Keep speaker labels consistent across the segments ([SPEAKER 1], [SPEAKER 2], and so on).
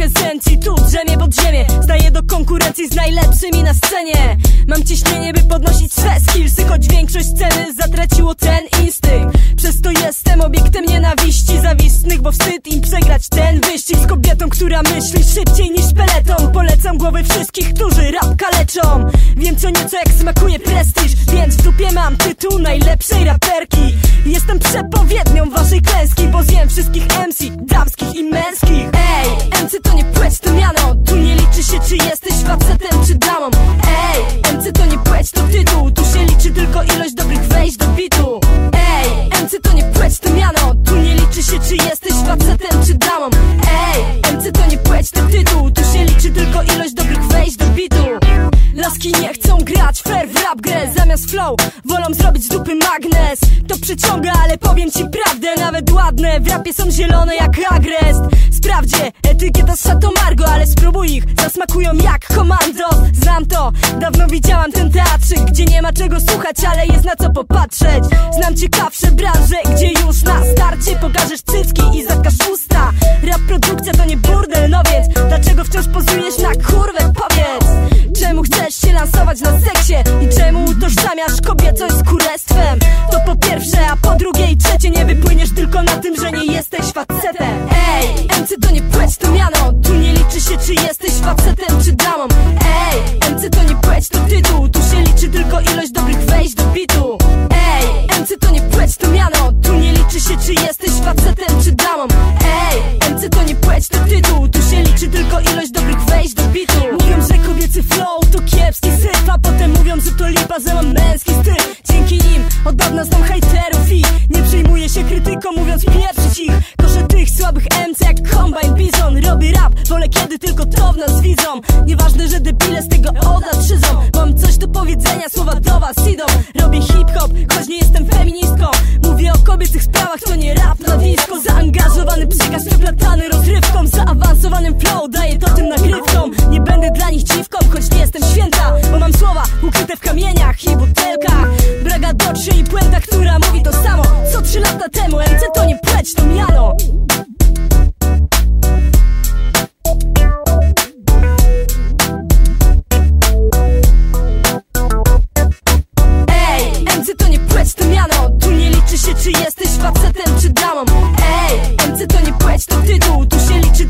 [SPEAKER 1] jak esencji Tu drzemie pod ziemię Staję do konkurencji z najlepszymi na scenie Mam ciśnienie, by podnosić swe skillsy Choć większość sceny zatraciło ten instynkt. Przez to jestem obiektem nienawiści Zawistnych, bo wstyd im przegrać ten wyścig Z kobietą, która myśli szybciej niż peleton Polecam głowy wszystkich, którzy rap kaleczą Wiem co nieco jak smakuje prestiż Więc w dupie mam tytuł najlepszej raperki. Jestem przepowiednią waszej klęski Bo zjem wszystkich MC, damskich i męskich. Ej, Tu się liczy tylko ilość dobrych wejść do bitu Laski nie chcą grać fair w rap grę. Zamiast flow wolą zrobić z dupy magnes. To przyciąga, ale powiem ci prawdę Nawet ładne. W rapie są zielone jak agrest. Sprawdzie etykieta z Margo Ale spróbuj ich, zasmakują jak komando. Znam to, dawno widziałam ten teatrzyk Gdzie nie ma czego słuchać, ale jest na co popatrzeć. Znam ciekawsze branże, gdzie już na starcie Pokażesz cycki i zakaż usta. Rap produkcja to utożsamiasz kobiecość z kurestwem? To po pierwsze, a po drugie i trzecie Nie wypłyniesz tylko na tym, że nie jesteś facetem. Ej, MC to nie płeć, to miano Tu nie liczy się, czy jesteś facetem, czy damą Ej, MC to nie płeć, to tytuł. Tu się liczy tylko ilość dobrych wejść do bitu. Ej, MC to nie płeć, to miano Tu nie liczy się, czy jesteś facetem, czy damą Ej, MC to nie płeć, to tytuł. Tu się liczy tylko ilość dobrych wejść do bitu że to lipa, że mam męski styl. Dzięki nim od dawna znam hejterów i Nie przejmuję się krytyką, mówiąc pieprzyć ich Koszę tych słabych MC jak Combine Bison Robię rap, wolę kiedy tylko to w nas widzą. Nieważne, że debile z tego oda trzydzą Mam coś do powiedzenia, słowa do was idą. Robię hip-hop, choć nie jestem feministką. Mówię o kobiecych sprawach, to nie rap na disco. Zaangażowany przekaz przeplatany rozrywką Zaawansowanym flow, daję to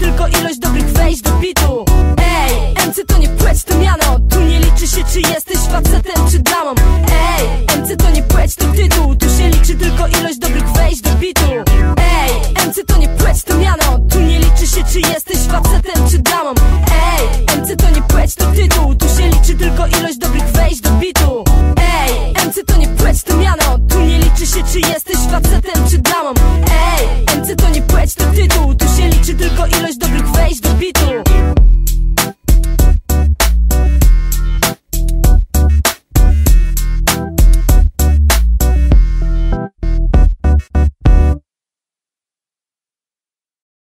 [SPEAKER 1] tylko ilość dobrych wejść do